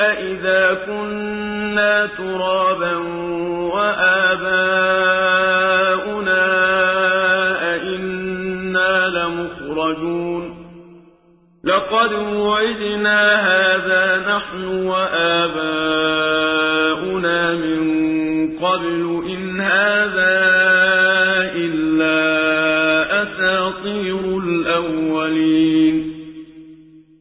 أَإِذَا كُنَّا تُرَابًا وَآبَاؤُنَا أَئِنَّا لَمُخْرَجُونَ لَقَدْ وُعِدْنَا هَٰذَا نَحْنُ وَآبَاؤُنَا مِن قَبْلُ إِنْ هَٰذَا إِلَّا أَسَاطِيرُ الْأَوَّلِينَ